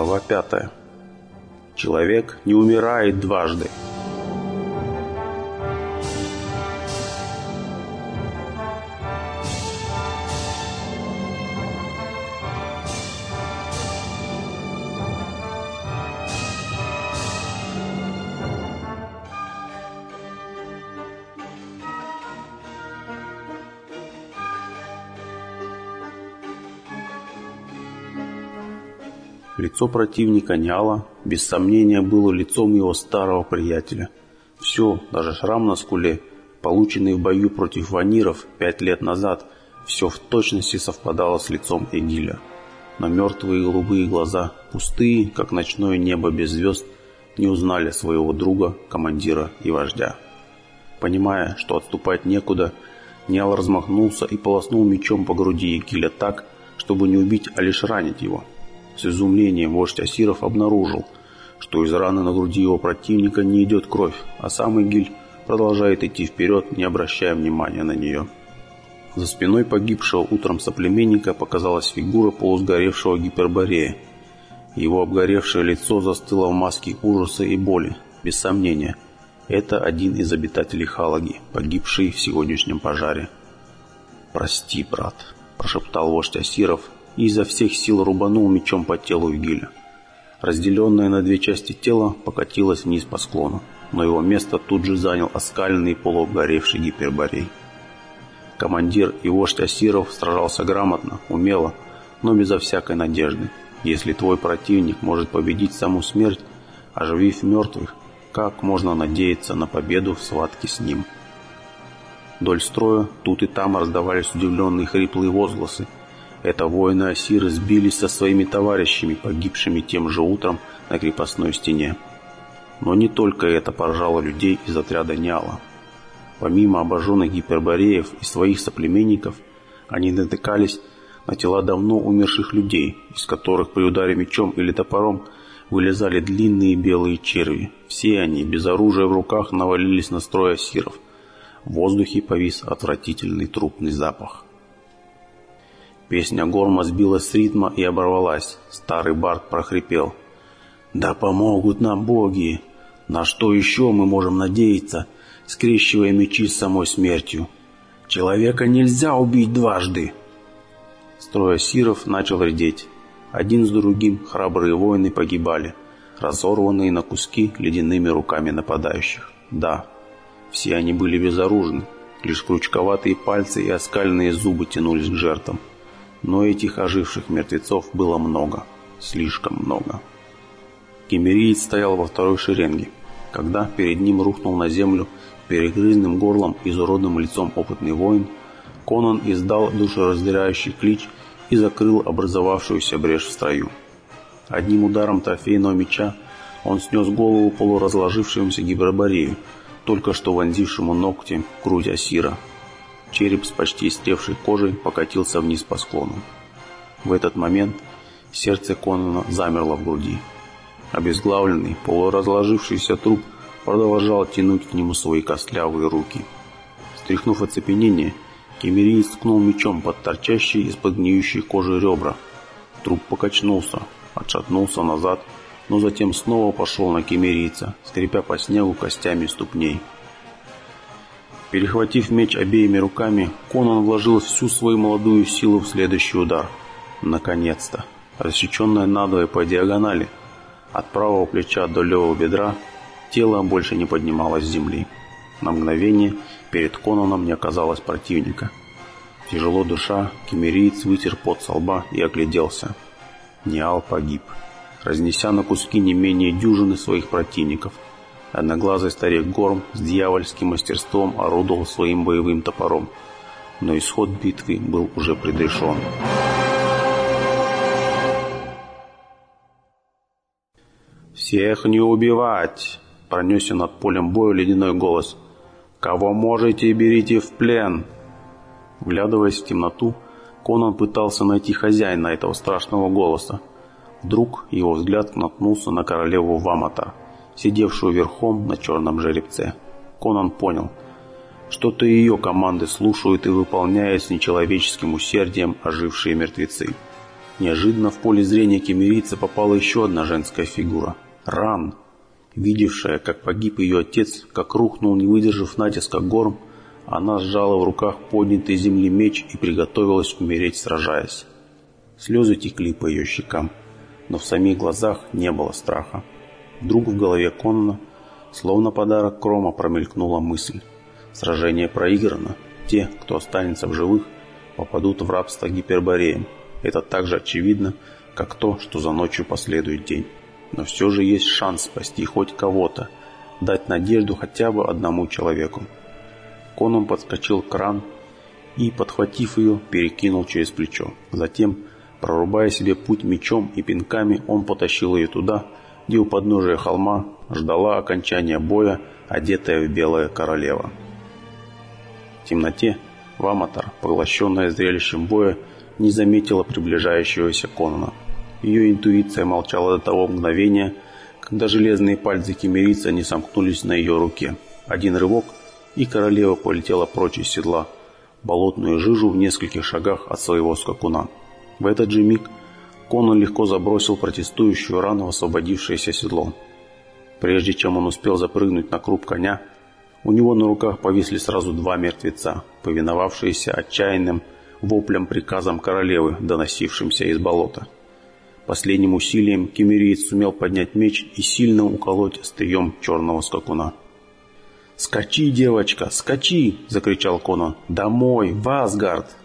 Глава 5. Человек не умирает дважды. Лицо противника Ниала, без сомнения, было лицом его старого приятеля. Все, даже шрам на скуле, полученный в бою против ваниров пять лет назад, все в точности совпадало с лицом Эгиля. Но мертвые голубые глаза, пустые, как ночное небо без звезд, не узнали своего друга, командира и вождя. Понимая, что отступать некуда, Ниал размахнулся и полоснул мечом по груди Эгиля так, чтобы не убить, а лишь ранить его. С изумлением вождь Асиров обнаружил, что из раны на груди его противника не идет кровь, а сам Игиль продолжает идти вперед, не обращая внимания на нее. За спиной погибшего утром соплеменника показалась фигура полусгоревшего гиперборея. Его обгоревшее лицо застыло в маске ужаса и боли. Без сомнения, это один из обитателей Халаги, погибший в сегодняшнем пожаре. «Прости, брат», – прошептал вождь Асиров, и изо всех сил рубанул мечом по телу Игиля. Разделенное на две части тело покатилось вниз по склону, но его место тут же занял оскаленный полуобгоревший гиперборей. Командир и вождь Асиров сражался грамотно, умело, но безо всякой надежды. Если твой противник может победить саму смерть, оживив мертвых, как можно надеяться на победу в схватке с ним? Вдоль строя тут и там раздавались удивленные хриплые возгласы – это воины Асиры сбились со своими товарищами, погибшими тем же утром на крепостной стене. Но не только это поражало людей из отряда Ниала. Помимо обожженных гипербореев и своих соплеменников, они натыкались на тела давно умерших людей, из которых при ударе мечом или топором вылезали длинные белые черви. Все они, без оружия в руках, навалились на строй асиров. В воздухе повис отвратительный трупный запах. Песня Горма сбилась с ритма и оборвалась. Старый Барт прохрипел. «Да помогут нам боги! На что еще мы можем надеяться, скрещивая мечи с самой смертью? Человека нельзя убить дважды!» Строй сиров начал редеть. Один с другим храбрые воины погибали, разорванные на куски ледяными руками нападающих. Да, все они были безоружны, лишь крючковатые пальцы и оскальные зубы тянулись к жертвам. Но этих оживших мертвецов было много, слишком много. Кемериец стоял во второй шеренге, когда перед ним рухнул на землю перегрызным горлом и изуродным лицом опытный воин, Конан издал душераздирающий клич и закрыл образовавшуюся брешь в строю. Одним ударом трофейного меча он снес голову полуразложившемуся гиброборею, только что вонзившему ногти грудь Асира, Череп с почти истлевшей кожей покатился вниз по склону. В этот момент сердце Конана замерло в груди. Обезглавленный, полуразложившийся труп продолжал тянуть к нему свои костлявые руки. Стряхнув оцепенение, Кемериец ткнул мечом под торчащие из-под гниющей кожи ребра. Труп покачнулся, отшатнулся назад, но затем снова пошел на кемерийца, скрипя по снегу костями ступней. Перехватив меч обеими руками, Конан вложил всю свою молодую силу в следующий удар. Наконец-то, рассеченное надвое по диагонали, от правого плеча до левого бедра, тело больше не поднималось с земли. На мгновение перед Конаном не оказалось противника. Тяжело душа, кемериец вытер пот со лба и огляделся. Ниал погиб, разнеся на куски не менее дюжины своих противников – Одноглазый старик Горм с дьявольским мастерством орудовал своим боевым топором, но исход битвы был уже предрешен. «Всех не убивать!» – пронесся над полем боя ледяной голос. «Кого можете, берите в плен!» Вглядываясь в темноту, Конан пытался найти хозяина этого страшного голоса. Вдруг его взгляд наткнулся на королеву Вамата – сидевшую верхом на черном жеребце. Конан понял, что-то ее команды слушают и выполняют с нечеловеческим усердием ожившие мертвецы. Неожиданно в поле зрения кемерийца попала еще одна женская фигура – Ран. Видевшая, как погиб ее отец, как рухнул, не выдержав натиска горм, она сжала в руках поднятый земли меч и приготовилась умереть, сражаясь. Слезы текли по ее щекам, но в самих глазах не было страха. Вдруг в голове Конна, словно подарок Крома, промелькнула мысль. Сражение проиграно. Те, кто останется в живых, попадут в рабство гипербореям. Это так же очевидно, как то, что за ночью последует день. Но все же есть шанс спасти хоть кого-то, дать надежду хотя бы одному человеку. Конан подскочил кран и, подхватив ее, перекинул через плечо. Затем, прорубая себе путь мечом и пинками, он потащил ее туда, где у подножия холма ждала окончания боя, одетая в белое королева. В темноте Ваматар, поглощенная зрелищем боя, не заметила приближающегося Конана. Ее интуиция молчала до того мгновения, когда железные пальцы кемерица не сомкнулись на ее руке. Один рывок, и королева полетела прочь из седла, болотную жижу в нескольких шагах от своего скакуна. В этот же миг Конан легко забросил протестующую рану освободившееся седло. Прежде чем он успел запрыгнуть на круп коня, у него на руках повисли сразу два мертвеца, повиновавшиеся отчаянным воплям приказам королевы, доносившимся из болота. Последним усилием кемериец сумел поднять меч и сильно уколоть острием черного скакуна. «Скачи, девочка, скачи!» – закричал Конан. «Домой, в Асгард!»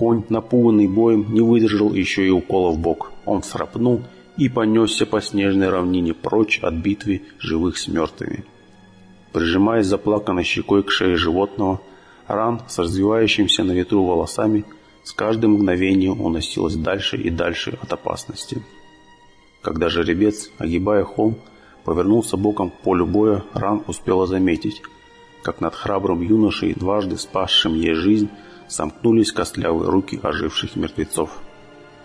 Конь, напуганный боем, не выдержал еще и укола в бок. Он срапнул и понесся по снежной равнине прочь от битвы живых с мертвыми. Прижимаясь заплаканной щекой к шее животного, Ран с развивающимся на ветру волосами с каждым мгновением уносилась дальше и дальше от опасности. Когда жеребец, огибая холм, повернулся боком к полю боя, Ран успела заметить, как над храбрым юношей, дважды спасшим ей жизнь, сомкнулись костлявые руки оживших мертвецов.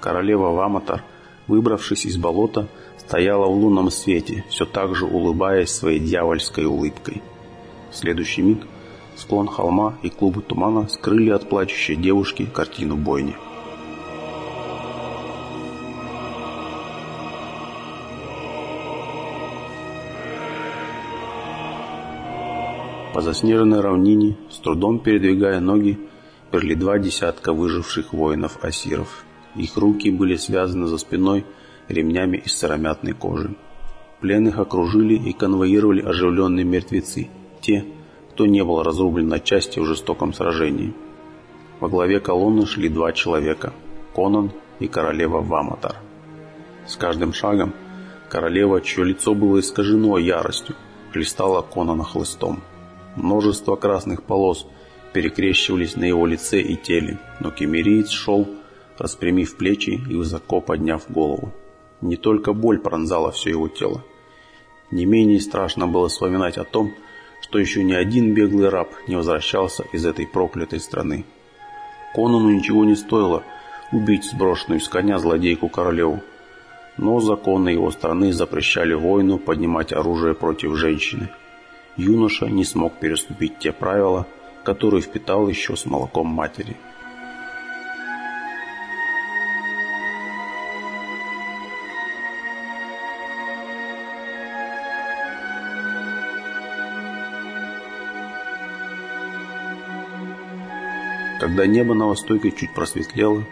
Королева Ваматар, выбравшись из болота, стояла в лунном свете, все так же улыбаясь своей дьявольской улыбкой. В следующий миг склон холма и клубы тумана скрыли от плачущей девушки картину бойни. По заснеженной равнине, с трудом передвигая ноги, перли два десятка выживших воинов-асиров. Их руки были связаны за спиной ремнями из сыромятной кожи. Пленных окружили и конвоировали оживленные мертвецы, те, кто не был разрублен на части в жестоком сражении. Во главе колонны шли два человека – Конан и королева Ваматар. С каждым шагом королева, чье лицо было искажено яростью, хлестала Конана хлыстом. Множество красных полос перекрещивались на его лице и теле, но кемериец шел, распрямив плечи и высоко подняв голову. Не только боль пронзала все его тело. Не менее страшно было вспоминать о том, что еще ни один беглый раб не возвращался из этой проклятой страны. Конану ничего не стоило убить сброшенную с коня злодейку королеву, но законы его страны запрещали воину поднимать оружие против женщины. Юноша не смог переступить те правила, которые впитал еще с молоком матери. Когда небо на востоке чуть просветлело,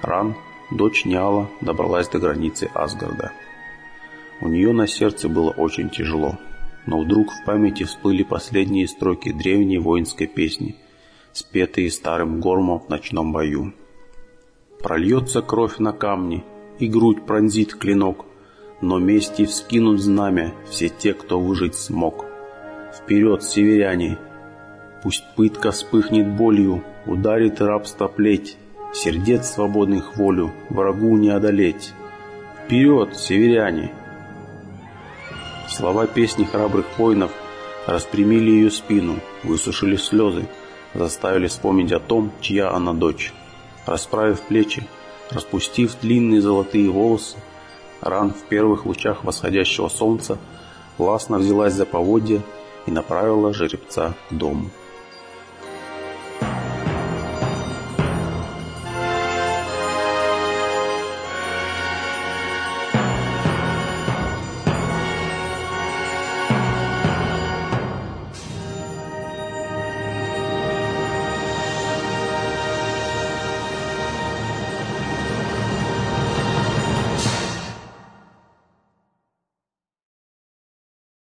Ран, дочь Ниала, добралась до границы Асгарда. У нее на сердце было очень тяжело, но вдруг в памяти всплыли последние строки древней воинской песни, спетые старым гормом в ночном бою. Прольется кровь на камни, и грудь пронзит клинок, но мести вскинут знамя все те, кто выжить смог. Вперед, северяне! Пусть пытка вспыхнет болью, Ударит рабство плеть, сердец свободных волю врагу не одолеть. Вперед, северяне! Слова песни храбрых воинов распрямили ее спину, высушили слезы, заставили вспомнить о том, чья она дочь. Расправив плечи, распустив длинные золотые волосы, Ран в первых лучах восходящего солнца властно взялась за поводья и направила жеребца к дому.